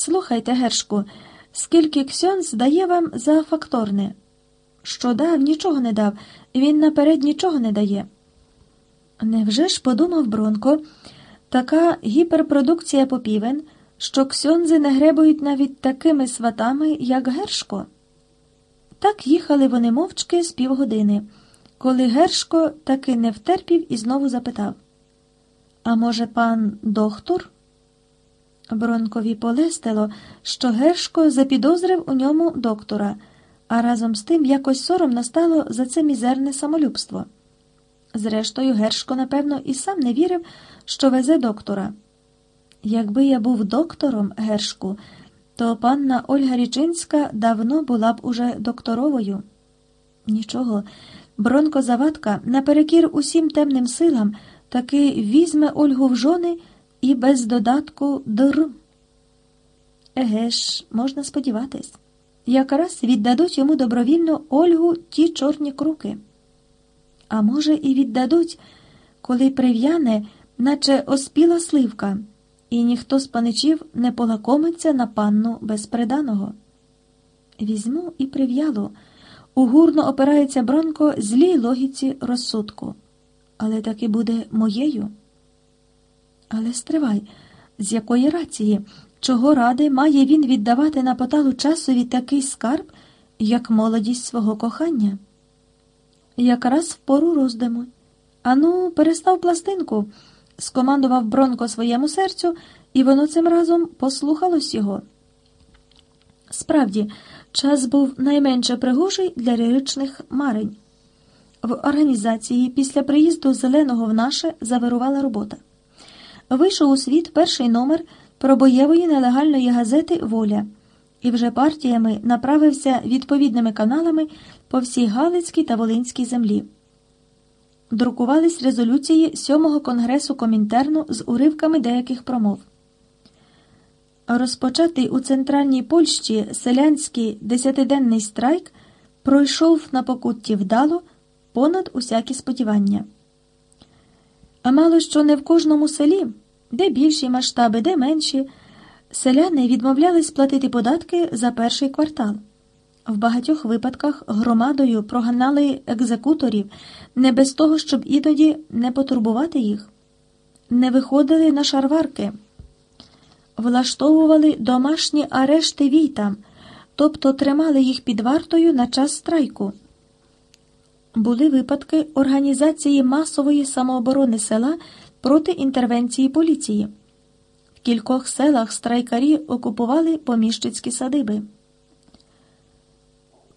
Слухайте, Гершку, скільки ксьонз дає вам за факторне? Що дав, нічого не дав, він наперед нічого не дає. Невже ж подумав Бронко, така гіперпродукція попівен, що ксьонзи не гребують навіть такими сватами, як Гершко? Так їхали вони мовчки з півгодини, коли Гершко таки не втерпів і знову запитав А може, пан доктор? Бронкові полестило, що Гершко запідозрив у ньому доктора, а разом з тим якось соромно стало за це мізерне самолюбство. Зрештою, Гершко, напевно, і сам не вірив, що везе доктора. Якби я був доктором Гершку, то панна Ольга Річинська давно була б уже докторовою. Нічого, Бронко Завадка, наперекір усім темним силам, таки візьме Ольгу в жони і без додатку др. Еге ж, можна сподіватись, якраз віддадуть йому добровільно Ольгу ті чорні круки. А може, і віддадуть, коли прив'яне, наче оспіла сливка, і ніхто з паничів не полакомиться на панну безприданого. Візьму і прив'ялу. Угурно опирається Бронко злій логіці розсудку, але таки буде моєю. Але стривай, з якої рації, чого ради має він віддавати на поталу часові такий скарб, як молодість свого кохання? Якраз в пору роздиму. Ану, перестав пластинку, скомандував Бронко своєму серцю, і воно цим разом послухалось його. Справді, час був найменше пригожий для ліричних марень. В організації після приїзду зеленого в наше завирувала робота. Вийшов у світ перший номер пробоєвої нелегальної газети Воля і вже партіями направився відповідними каналами по всій Галицькій та Волинській землі. Друкувались резолюції сьомого конгресу Комінтерну з уривками деяких промов. Розпочатий у центральній Польщі селянський десятиденний страйк пройшов на покутті вдало понад усякі сподівання. А мало що не в кожному селі, де більші масштаби, де менші, селяни відмовлялись платити податки за перший квартал. В багатьох випадках громадою проганали екзекуторів не без того, щоб іноді не потурбувати їх, не виходили на шарварки, влаштовували домашні арешти війтам, тобто тримали їх під вартою на час страйку. Були випадки організації масової самооборони села проти інтервенції поліції. В кількох селах страйкарі окупували поміщицькі садиби.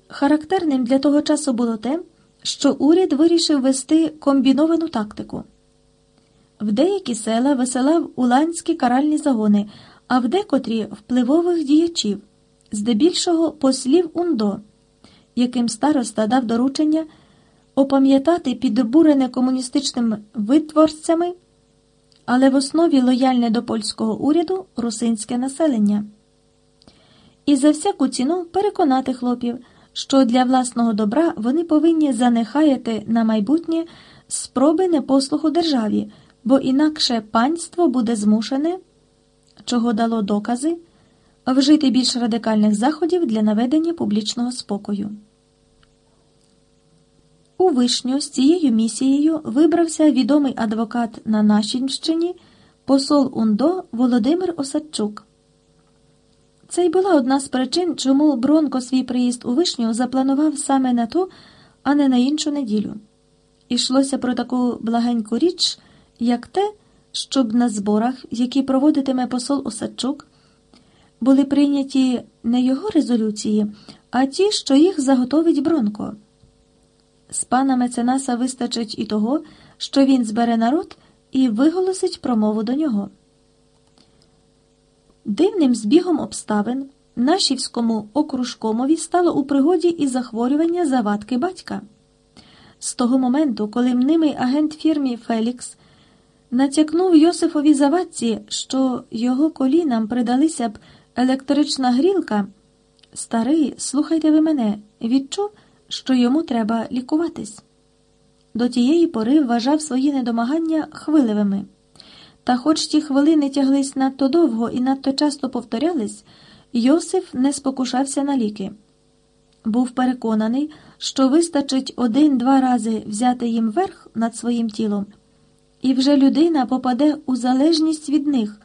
Характерним для того часу було те, що уряд вирішив вести комбіновану тактику. В деякі села висилав уланські каральні загони, а в декотрі впливових діячів, здебільшого послів УНДО, яким староста дав доручення опам'ятати підбурене комуністичними витворцями, але в основі лояльне до польського уряду русинське населення. І за всяку ціну переконати хлопів що для власного добра вони повинні занехаяти на майбутнє спроби непослуху державі, бо інакше панство буде змушене, чого дало докази, вжити більш радикальних заходів для наведення публічного спокою. У вишню з цією місією вибрався відомий адвокат на Нашінщині посол УНДО Володимир Осадчук. Це й була одна з причин, чому Бронко свій приїзд у вишню запланував саме на ту, а не на іншу неділю. Ішлося про таку благеньку річ, як те, щоб на зборах, які проводитиме посол Осадчук, були прийняті не його резолюції, а ті, що їх заготовить Бронко. З пана Меценаса вистачить і того, що він збере народ і виголосить промову до нього. Дивним збігом обставин нашівському окружкомові стало у пригоді і захворювання завадки батька. З того моменту, коли мнимий агент фірмі Фелікс натякнув Йосифові завадці, що його колінам придалися б електрична грілка, старий, слухайте ви мене, відчув, що йому треба лікуватись. До тієї пори вважав свої недомагання хвилевими. Та хоч ті хвилини тяглись надто довго і надто часто повторялись, Йосиф не спокушався на ліки. Був переконаний, що вистачить один-два рази взяти їм верх над своїм тілом, і вже людина попаде у залежність від них,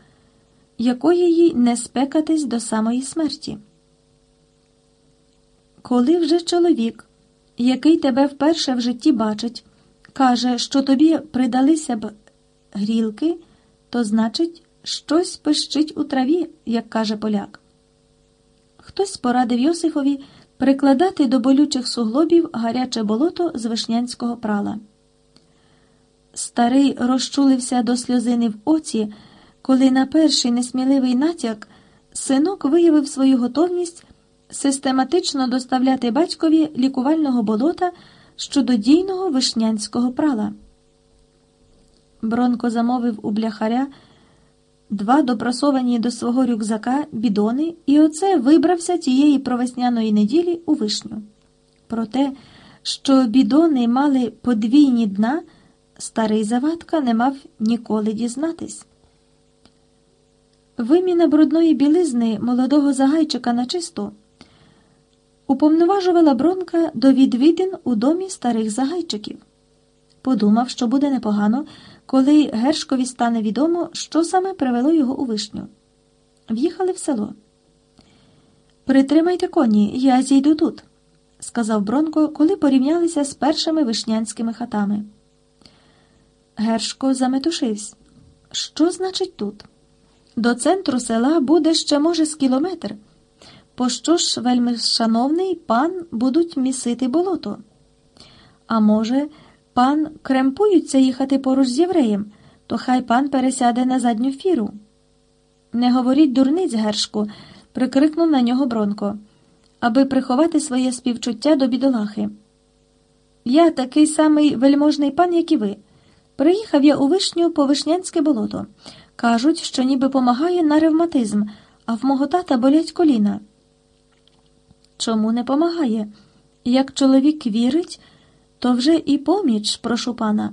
якої їй не спекатись до самої смерті. Коли вже чоловік, який тебе вперше в житті бачить, каже, що тобі придалися б грілки, то значить, щось пищить у траві, як каже поляк. Хтось порадив Йосифові прикладати до болючих суглобів гаряче болото з вишнянського прала. Старий розчулився до сльозини в оці, коли на перший несміливий натяк синок виявив свою готовність систематично доставляти батькові лікувального болота щододійного вишнянського прала. Бронко замовив у бляхаря два допрасовані до свого рюкзака бідони, і оце вибрався тієї провесняної неділі у вишню. Про те, що бідони мали подвійні дна, старий завадка не мав ніколи дізнатись. Виміна брудної білизни молодого загайчика на чисту уповноважувала Бронка до відвідин у домі старих загайчиків. Подумав, що буде непогано, коли Гершкові стане відомо, що саме привело його у вишню. В'їхали в село. Притримайте коні, я зійду тут, сказав Бронко, коли порівнялися з першими вишнянськими хатами. Гершко заметушився. Що значить тут? До центру села буде ще, може, з кілометр. Пощо ж, вельми шановний пан будуть місити болото? А може, пан кремпуються їхати поруч з євреєм, то хай пан пересяде на задню фіру. Не говоріть дурниць, Гершку, прикрикнув на нього Бронко, аби приховати своє співчуття до бідолахи. Я такий самий вельможний пан, як і ви. Приїхав я у вишню по вишнянське болото. Кажуть, що ніби помагає на ревматизм, а в мого тата болять коліна. Чому не помагає? Як чоловік вірить, то вже і поміч, прошу пана.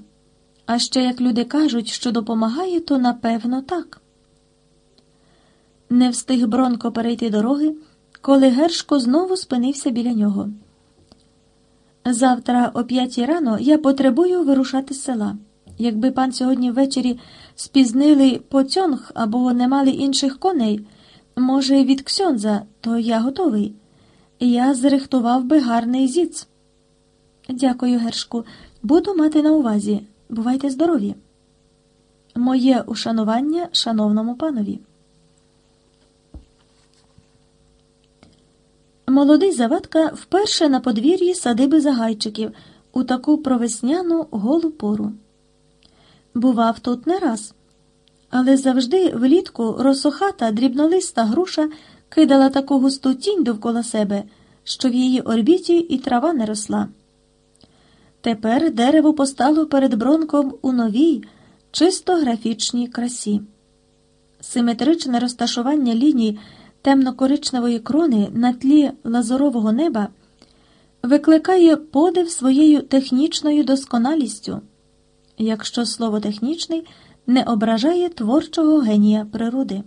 А ще як люди кажуть, що допомагає, то напевно так. Не встиг Бронко перейти дороги, коли Гершко знову спинився біля нього. Завтра, о п'ятій рано, я потребую вирушати з села. Якби пан сьогодні ввечері спізнили поцьонг або не мали інших коней, може, від Ксьонза, то я готовий. Я зрихтував би гарний зіц. Дякую, Гершку. Буду мати на увазі. Бувайте здорові. Моє ушанування шановному панові. Молодий завадка вперше на подвір'ї садиби загайчиків у таку провесняну голу пору. Бував тут не раз, але завжди влітку росохата дрібнолиста груша кидала таку густу тінь довкола себе, що в її орбіті і трава не росла. Тепер дерево постало перед бронком у новій, чисто графічній красі. Симетричне розташування ліній темно-коричневої крони на тлі лазурового неба викликає подив своєю технічною досконалістю, якщо слово технічний не ображає творчого генія природи.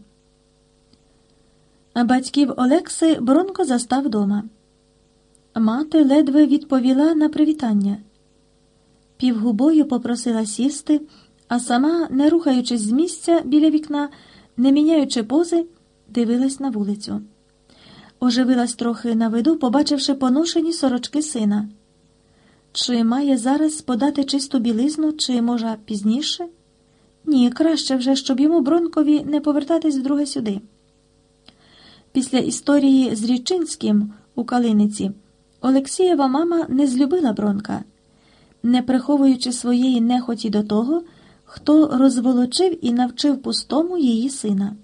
Батьків Олекси Бронко застав дома. Мати ледве відповіла на привітання. Півгубою попросила сісти, а сама, не рухаючись з місця біля вікна, не міняючи пози, дивилась на вулицю. Оживилась трохи на виду, побачивши поношені сорочки сина. Чи має зараз подати чисту білизну, чи, може, пізніше? Ні, краще вже, щоб йому Бронкові не повертатись вдруге сюди. Після історії з Річинським у Калиниці Олексієва мама не злюбила Бронка, не приховуючи своєї нехоті до того, хто розволочив і навчив пустому її сина.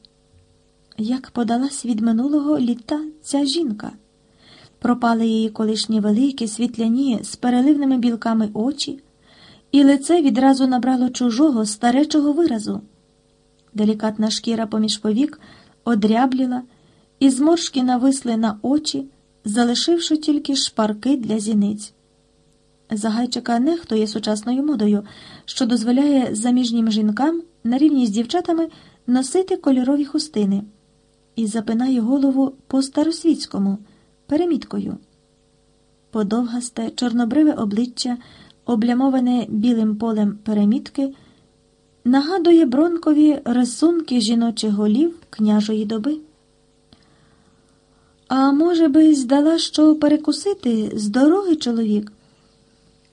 Як подалась від минулого літа ця жінка, пропали її колишні великі, світляні, з переливними білками очі, і лице відразу набрало чужого, старечого виразу. Делікатна шкіра поміж повік одрябліла і зморшки нависли на очі, залишивши тільки шпарки для зіниць. Загайчика нехто є сучасною модою, що дозволяє заміжнім жінкам на рівні з дівчатами носити кольорові хустини і запинає голову по старосвітському переміткою. Подовгасте, чорнобриве обличчя, облямоване білим полем перемітки, нагадує бронкові рисунки жіночих голів княжої доби. А може би, здала, що перекусити з дороги чоловік,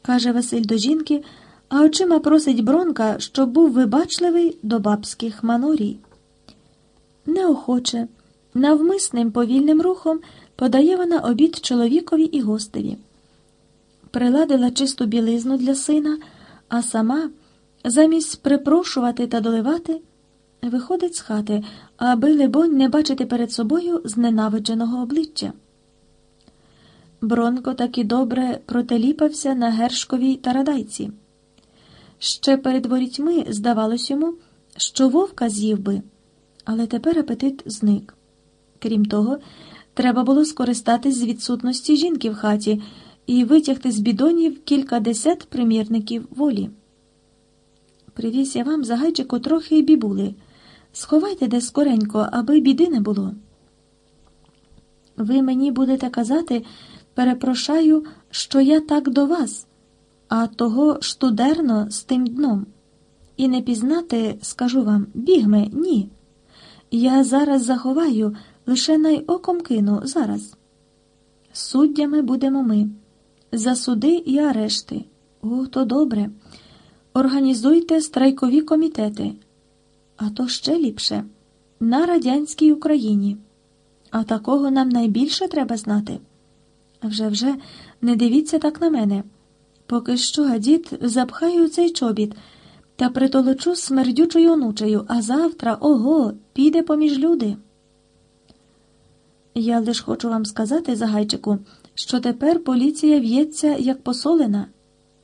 каже Василь до жінки, а очима просить Бронка, щоб був вибачливий до бабських манорій. Неохоче, навмисним повільним рухом подає вона обід чоловікові і гостеві. Приладила чисту білизну для сина, а сама, замість припрошувати та доливати, виходить з хати, аби, либонь, не бачити перед собою зненавидженого обличчя. Бронко таки добре протеліпався на гершковій тарадайці. Ще перед ворітьми здавалось йому, що вовка з'їв би, але тепер апетит зник. Крім того, треба було скористатись з відсутності жінки в хаті і витягти з бідонів кількадесят примірників волі. Привіз я вам загайчику трохи бібули. Сховайте десь скоренько, аби біди не було. Ви мені будете казати, перепрошаю, що я так до вас, а того штудерно з тим дном. І не пізнати, скажу вам, бігме, ні. Я зараз заховаю, лише най оком кину зараз. Суддями будемо ми. За суди і арешти. О, то добре. Організуйте страйкові комітети а то ще ліпше на радянській Україні. А такого нам найбільше треба знати. Вже вже не дивіться так на мене. Поки що, дід, запхаю цей чобіт та притолочу смердючою онучею, а завтра, ого, піде поміж люди. Я лиш хочу вам сказати, Загайчику, що тепер поліція в'ється, як посолена.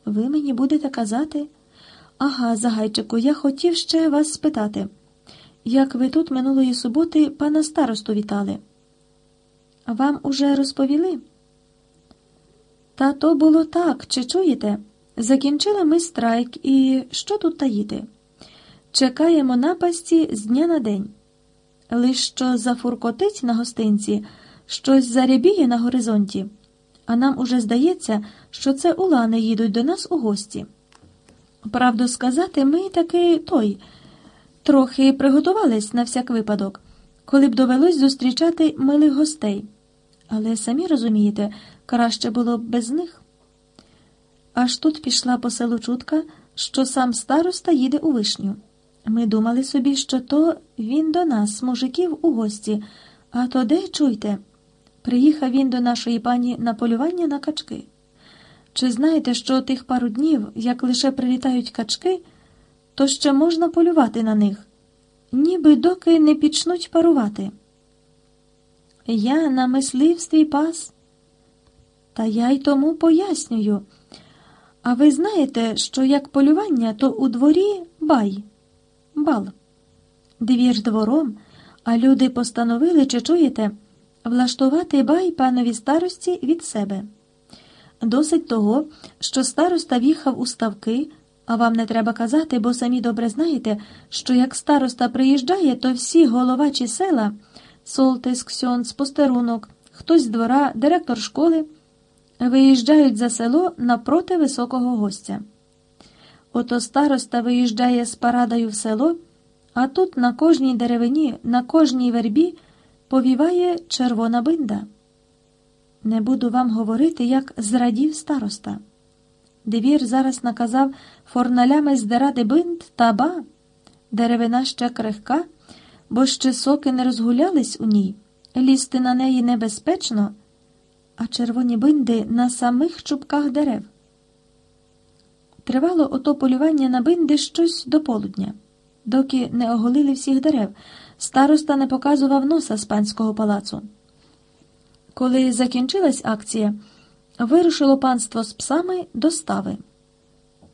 Ви мені будете казати. Ага, Загайчику, я хотів ще вас спитати, як ви тут минулої суботи пана старосту вітали? Вам уже розповіли? Та то було так, чи чуєте? Закінчили ми страйк, і що тут таїти? Чекаємо напасті з дня на день. Лиш що зафуркотить на гостинці, щось зарябіє на горизонті, а нам уже здається, що це улани їдуть до нас у гості. Правду сказати, ми таки той трохи приготувались на всяк випадок, коли б довелось зустрічати милих гостей. Але самі розумієте, краще було б без них. Аж тут пішла по селу чутка, що сам староста їде у вишню. Ми думали собі, що то він до нас, мужиків, у гості, а то де чуйте? Приїхав він до нашої пані на полювання на качки. Чи знаєте, що тих пару днів, як лише прилітають качки, то ще можна полювати на них, ніби доки не почнуть парувати? Я на мисливстві пас. Та я й тому пояснюю. А ви знаєте, що як полювання, то у дворі бай, бал. Двір двором, а люди постановили, чи чуєте, влаштувати бай панові старості від себе. Досить того, що староста в'їхав у ставки, а вам не треба казати, бо самі добре знаєте, що як староста приїжджає, то всі головачі села, Солтис, Ксьонц, постерунок, хтось з двора, директор школи, виїжджають за село напроти високого гостя. Ото староста виїжджає з парадою в село, а тут на кожній деревині, на кожній вербі повіває червона бинда. Не буду вам говорити, як зрадів староста. Двір зараз наказав форналями здирати бинт та ба, деревина ще крихка, бо ще соки не розгулялись у ній, лізти на неї небезпечно, а червоні бинди на самих чубках дерев. Тривало ото полювання на бинди щось до полудня, доки не оголили всіх дерев, староста не показував носа з панського палацу. Коли закінчилась акція, вирушило панство з псами до стави.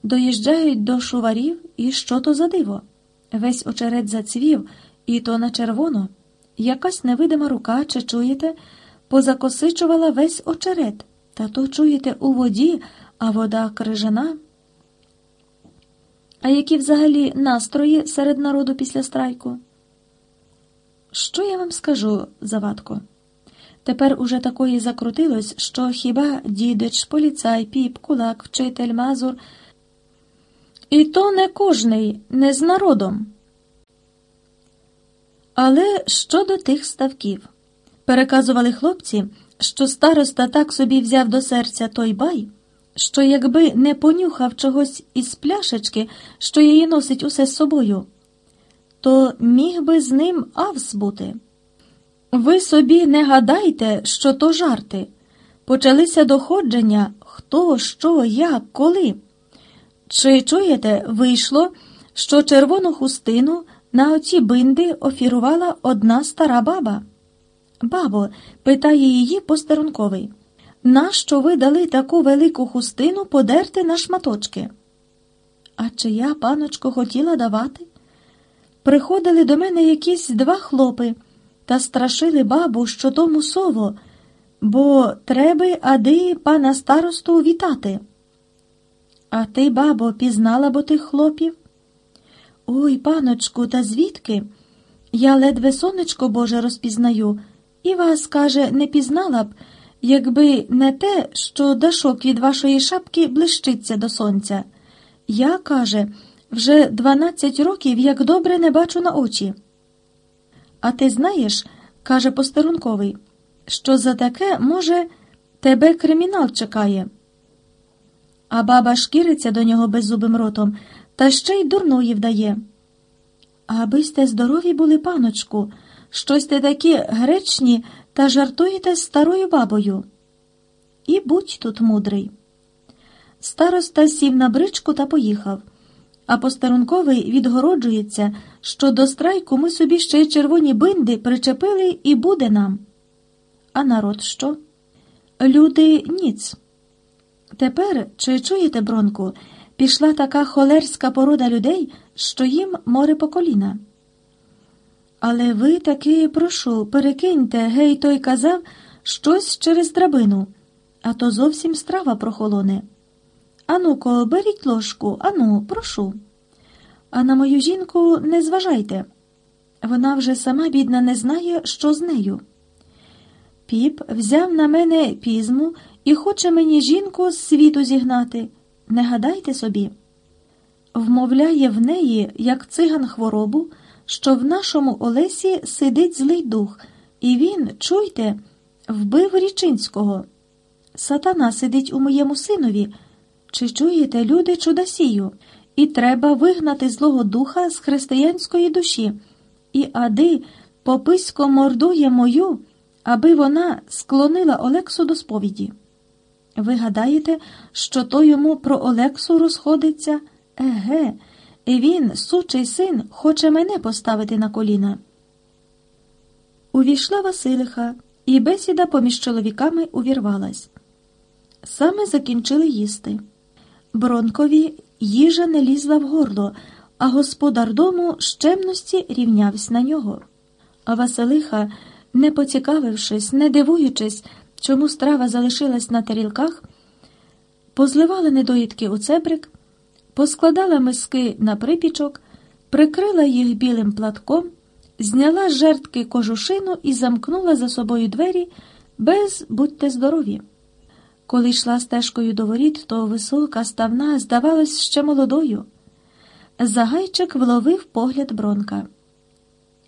Доїжджають до шуварів, і що то за диво? Весь очерет зацвів, і то на червоно. Якась невидима рука, чи чуєте, позакосичувала весь очерет, та то чуєте у воді, а вода крижана. А які взагалі настрої серед народу після страйку? Що я вам скажу, Завадко? Тепер уже такої закрутилось, що хіба дідич, поліцай, піп, кулак, вчитель, мазур. І то не кожний, не з народом. Але щодо тих ставків, переказували хлопці, що староста так собі взяв до серця той бай, що якби не понюхав чогось із пляшечки, що її носить усе з собою, то міг би з ним авс бути. Ви собі не гадайте, що то жарти. Почалися доходження хто, що, як, коли. Чи чуєте, вийшло, що червону хустину на оці бинди офірувала одна стара баба? Бабо, питає її постарунковий, нащо ви дали таку велику хустину подерти на шматочки? А чи я, паночко, хотіла давати? Приходили до мене якісь два хлопи та страшили бабу, що тому сово, бо треба ади пана старосту вітати. А ти, бабо, пізнала бо тих хлопів? Ой, паночку, та звідки? Я ледве сонечко Боже розпізнаю, і вас, каже, не пізнала б, якби не те, що дашок від вашої шапки блищиться до сонця. Я, каже, вже дванадцять років як добре не бачу на очі. А ти знаєш, каже постарунковий, що за таке, може, тебе кримінал чекає. А баба шкіриться до нього беззубим ротом та ще й дурної вдає. Аби сте здорові були, паночку, щось те такі гречні та жартуєте з старою бабою. І будь тут мудрий. Староста сів на бричку та поїхав, а постарунковий відгороджується, що до страйку ми собі ще й червоні бинди причепили і буде нам. А народ що? Люди ніц. Тепер, чи чуєте, Бронку, пішла така холерська порода людей, що їм море по коліна. Але ви таки, прошу, перекиньте, гей, той казав щось через драбину, а то зовсім страва прохолоне. Ану-ко, беріть ложку, ану, прошу. А на мою жінку не зважайте. Вона вже сама, бідна, не знає, що з нею. Піп взяв на мене пізму і хоче мені жінку з світу зігнати. Не гадайте собі. Вмовляє в неї, як циган хворобу, що в нашому Олесі сидить злий дух, і він, чуйте, вбив Річинського. Сатана сидить у моєму синові. Чи чуєте, люди, чудосію? І треба вигнати злого духа з християнської душі, і ади пописько мордує мою, аби вона склонила Олексу до сповіді. Ви гадаєте, що то йому про Олексу розходиться? Еге, і він, сучий син, хоче мене поставити на коліна. Увійшла Василиха, і бесіда поміж чоловіками увірвалась. Саме закінчили їсти. Бронкові їжа не лізла в горло, а господар дому з чемності рівнявся на нього. А Василиха, не поцікавившись, не дивуючись, чому страва залишилась на тарілках, позливала недоїдки у цебрик, поскладала миски на припічок, прикрила їх білим платком, зняла жертки кожушину і замкнула за собою двері без будьте здорові. Коли йшла стежкою до воріт, то висока, ставна, здавалась ще молодою. Загайчик вловив погляд Бронка.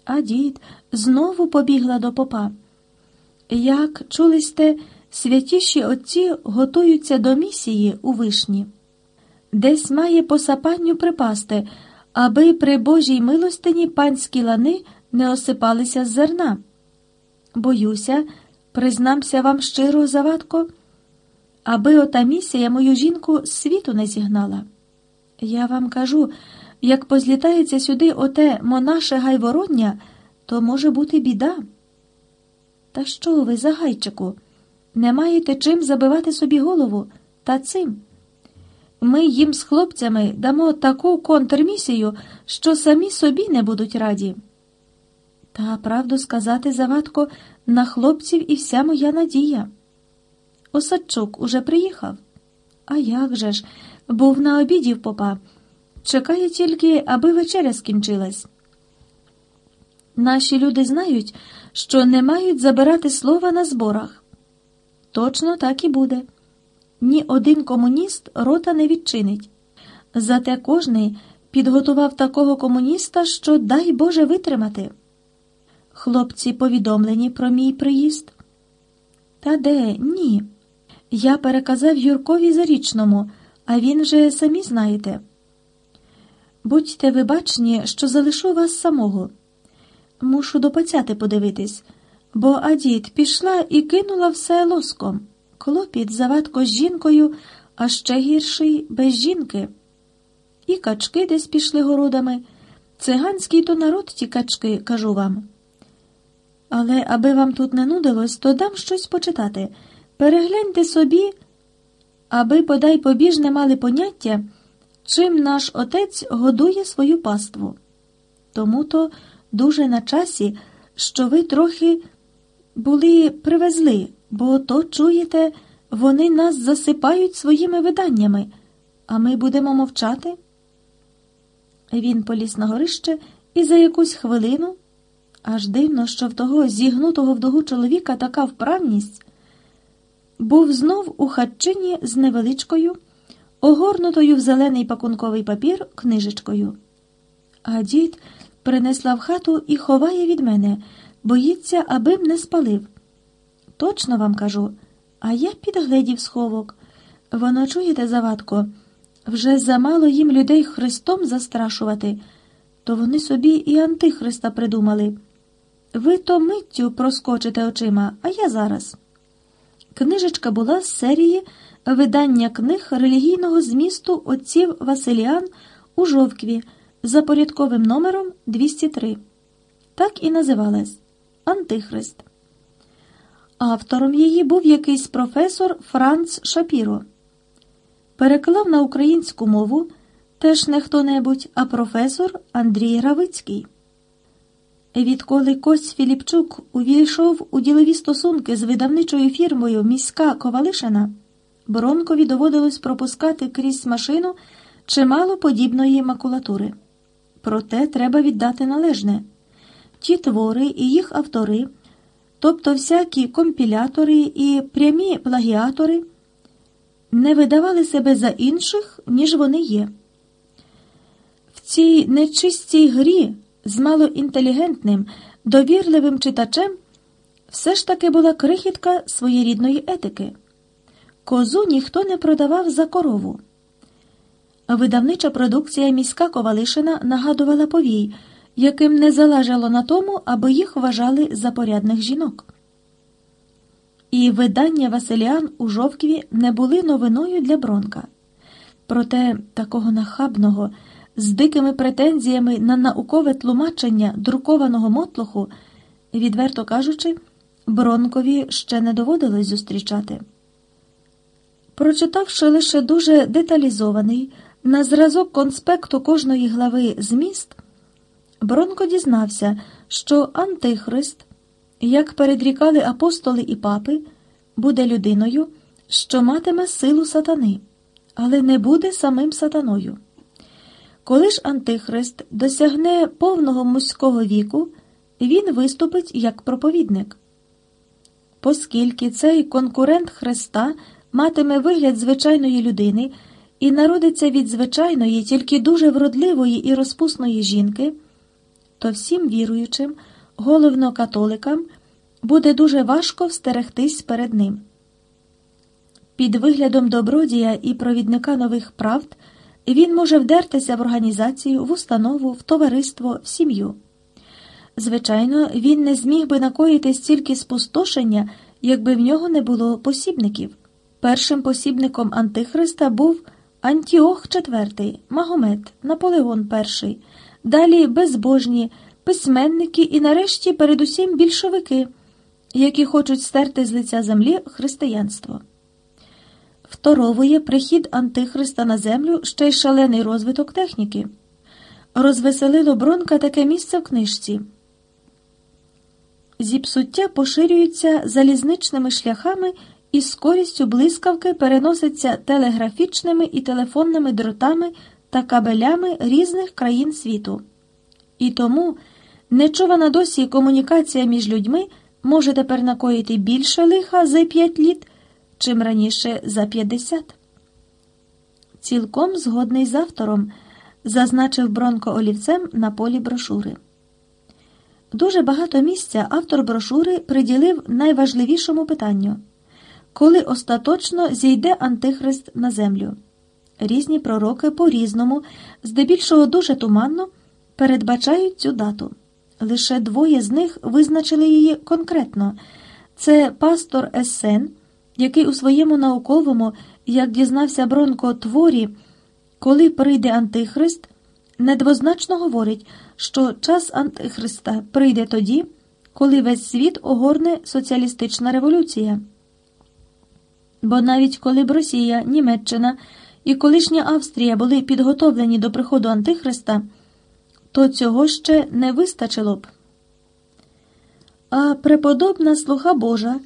А дід знову побігла до попа. Як чули сте, святіші отці готуються до місії у вишні, десь має по сапанню припасти, аби при Божій милостині панські лани не осипалися з зерна. Боюся, признамся вам щиро, завадко, аби ота місія мою жінку світу не зігнала. Я вам кажу, як позлітається сюди оте монаше гайвороння, то може бути біда. Та що ви, загайчику, не маєте чим забивати собі голову та цим? Ми їм з хлопцями дамо таку контрмісію, що самі собі не будуть раді. Та правду сказати, Завадко, на хлопців і вся моя надія. Осадчук уже приїхав. А як же ж, був на обіді в попа. Чекає тільки, аби вечеря скінчилась. Наші люди знають, що не мають забирати слова на зборах. Точно так і буде. Ні один комуніст рота не відчинить. Зате кожний підготував такого комуніста, що дай Боже витримати. Хлопці повідомлені про мій приїзд. Та де ні. Я переказав Юркові Зарічному, а він же самі знаєте. Будьте ви бачні, що залишу вас самого. Мушу до пацяти подивитись, бо Адіт пішла і кинула все лоском. Клопіт завадко з жінкою, а ще гірший без жінки. І качки десь пішли городами. Циганський то народ ті качки, кажу вам. Але аби вам тут не нудилось, то дам щось почитати. Перегляньте собі, аби подай побіжне мали поняття, чим наш отець годує свою паству. Тому то дуже на часі, що ви трохи були привезли, бо то, чуєте, вони нас засипають своїми виданнями, а ми будемо мовчати. Він поліз на горище і за якусь хвилину аж дивно, що в того зігнутого вдогу чоловіка така вправність, був знов у хатчині з невеличкою, огорнутою в зелений пакунковий папір книжечкою. А дід принесла в хату і ховає від мене, боїться, аби б не спалив. Точно вам кажу, а я підгледів сховок. Воно чуєте, завадко, вже замало їм людей Христом застрашувати, то вони собі і Антихриста придумали. Ви то миттю проскочите очима, а я зараз. Книжечка була з серії видання книг релігійного змісту отців Василіан у Жовкві за порядковим номером 203. Так і називалась Антихрист. Автором її був якийсь професор Франц Шапіро. Переклав на українську мову теж не хто-небудь, а професор Андрій Равицький. Відколи Кость Філіпчук увійшов у ділові стосунки з видавничою фірмою Міська Ковалишина, Бронкові доводилось пропускати крізь машину чимало подібної макулатури. Проте треба віддати належне ті твори і їх автори, тобто всякі компілятори і прямі плагіатори, не видавали себе за інших, ніж вони є. В цій нечистій грі з малоінтелігентним, довірливим читачем все ж таки була крихітка своєрідної етики. Козу ніхто не продавав за корову. Видавнича продукція міська Ковалишина нагадувала повій, яким не залежало на тому, аби їх вважали за порядних жінок. І видання Василіан у Жовкві не були новиною для Бронка. Проте такого нахабного з дикими претензіями на наукове тлумачення друкованого мотлоху, відверто кажучи, Бронкові ще не доводилось зустрічати. Прочитавши лише дуже деталізований на зразок конспекту кожної глави зміст, Бронко дізнався, що Антихрист, як передрікали апостоли і папи, буде людиною, що матиме силу сатани, але не буде самим сатаною. Коли ж Антихрист досягне повного муського віку, він виступить як проповідник. Оскільки цей конкурент Христа матиме вигляд звичайної людини і народиться від звичайної, тільки дуже вродливої і розпусної жінки, то всім віруючим, головно католикам, буде дуже важко встерегтись перед ним. Під виглядом добродія і провідника нових правд. Він може вдертися в організацію, в установу, в товариство, в сім'ю. Звичайно, він не зміг би накоїти стільки спустошення, якби в нього не було посібників. Першим посібником Антихриста був Антіох IV, Магомед, Наполеон І, далі безбожні, письменники і, нарешті, передусім більшовики, які хочуть стерти з лиця землі християнство второвує прихід Антихриста на землю ще й шалений розвиток техніки. Розвеселило Бронка таке місце в книжці. Зіпсуття поширюються залізничними шляхами і з користю блискавки переноситься телеграфічними і телефонними дротами та кабелями різних країн світу. І тому нечувана досі комунікація між людьми може тепер накоїти більше лиха за п'ять літ, чим раніше за п'ятдесят. Цілком згодний з автором, зазначив Бронко олівцем на полі брошури. Дуже багато місця автор брошури приділив найважливішому питанню коли остаточно зійде Антихрист на землю. Різні пророки по різному, здебільшого дуже туманно, передбачають цю дату. Лише двоє з них визначили її конкретно. Це пастор Ессен, який у своєму науковому, як дізнався Бронко, творі, коли прийде Антихрист, недвозначно говорить, що час Антихриста прийде тоді, коли весь світ огорне соціалістична революція. Бо навіть коли б Росія, Німеччина і колишня Австрія були підготовлені до приходу Антихриста, то цього ще не вистачило б. А преподобна слуха Божа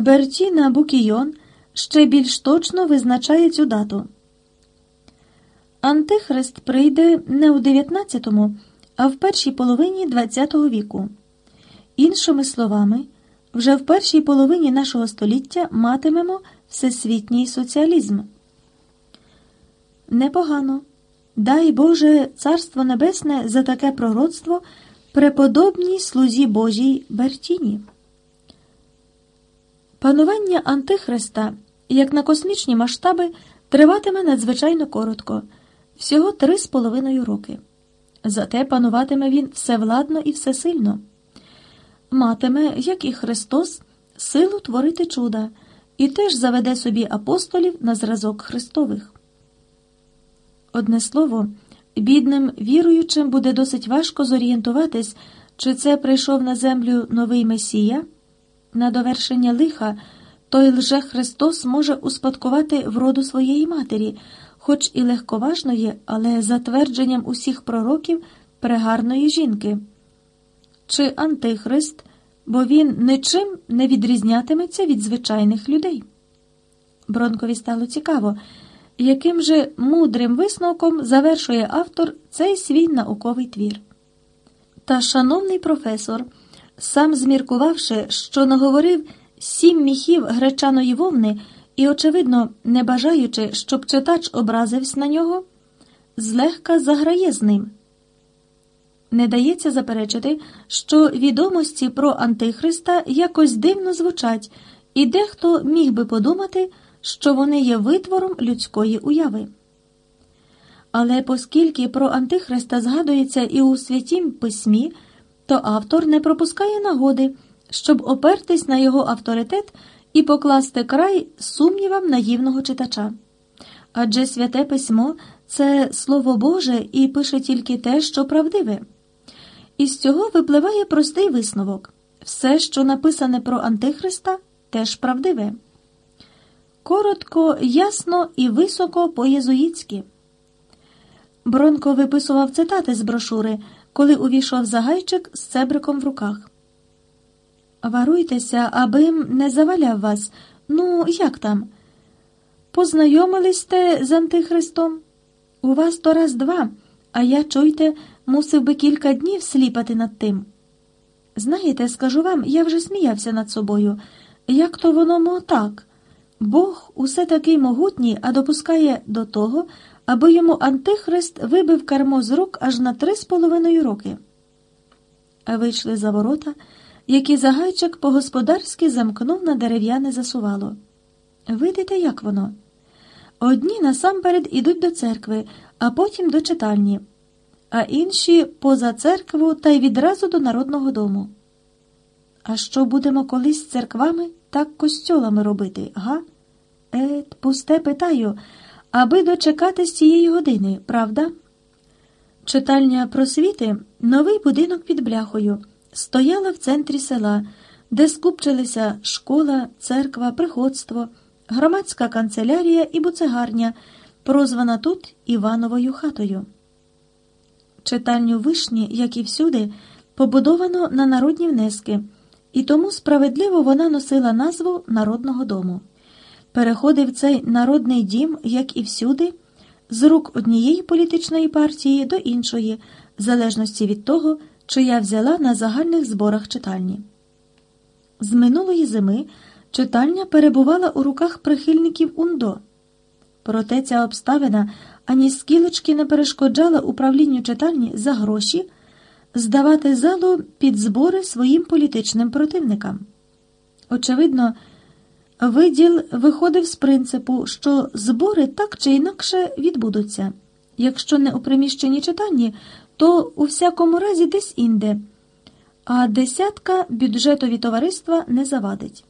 Бертіна Букійон ще більш точно визначає цю дату. Антихрист прийде не у 19-му, а в першій половині ХХ віку. Іншими словами, вже в першій половині нашого століття матимемо всесвітній соціалізм. Непогано. Дай Боже Царство Небесне за таке пророцтво преподобній слузі Божій Бертіні. Панування Антихриста, як на космічні масштаби, триватиме надзвичайно коротко всього три з половиною роки. Зате пануватиме він всевладно і всесильно. Матиме, як і Христос, силу творити чуда і теж заведе собі апостолів на зразок Христових. Одне слово, бідним віруючим буде досить важко зорієнтуватись, чи це прийшов на землю новий Месія. На довершення лиха той лже Христос може успадкувати вроду своєї матері, хоч і легковажної, але за твердженням усіх пророків прегарної жінки. Чи Антихрист бо він нічим не відрізнятиметься від звичайних людей. Бронкові стало цікаво, яким же мудрим висновком завершує автор цей свій науковий твір. Та, шановний професор, сам зміркувавши, що наговорив сім міхів гречаної вовни і, очевидно, не бажаючи, щоб читач образився на нього, злегка заграє з ним. Не дається заперечити, що відомості про Антихриста якось дивно звучать, і дехто міг би подумати, що вони є витвором людської уяви. Але оскільки про Антихриста згадується і у святім письмі, то автор не пропускає нагоди, щоб опертись на його авторитет і покласти край сумнівам наївного читача. Адже святе письмо це слово Боже і пише тільки те, що правдиве. Із цього випливає простий висновок все, що написане про Антихриста, теж правдиве. Коротко, ясно і високо по-єзуїцьки. Бронко виписував цитати з брошури, коли увійшов загайчик з цебриком в руках. Варуйтеся, аби не заваляв вас. Ну, як там? Познайомились з Антихристом? У вас то раз два, а я чуйте мусив би кілька днів сліпати над тим. Знаєте, скажу вам, я вже сміявся над собою. Як то воно мо так? Бог усе такий могутній, а допускає до того, аби йому Антихрист вибив кермо з рук аж на три з половиною роки. А вийшли за ворота, які загайчик по-господарськи замкнув на дерев'яне засувало. Видите, як воно? Одні насамперед ідуть до церкви, а потім до читальні а інші поза церкву та й відразу до Народного дому. А що будемо колись з церквами так костьолами робити, га? Ет, пусте питаю, аби дочекатись цієї години, правда? Читальня просвіти, новий будинок під бляхою, стояла в центрі села, де скупчилися школа, церква, приходство, громадська канцелярія і буцегарня, прозвана тут Івановою хатою. Читальню вишні, як і всюди, побудовано на народні внески, і тому справедливо вона носила назву Народного дому. Переходив цей народний дім, як і всюди, з рук однієї політичної партії до іншої, в залежності від того, чи я взяла на загальних зборах читальні. З минулої зими читальня перебувала у руках прихильників УНДО. Проте ця обставина ані скілечки не перешкоджала управлінню читальні за гроші здавати залу під збори своїм політичним противникам. Очевидно, виділ виходив з принципу, що збори так чи інакше відбудуться. Якщо не у приміщенні читанні, то у всякому разі десь інде, а десятка бюджетові товариства не завадить.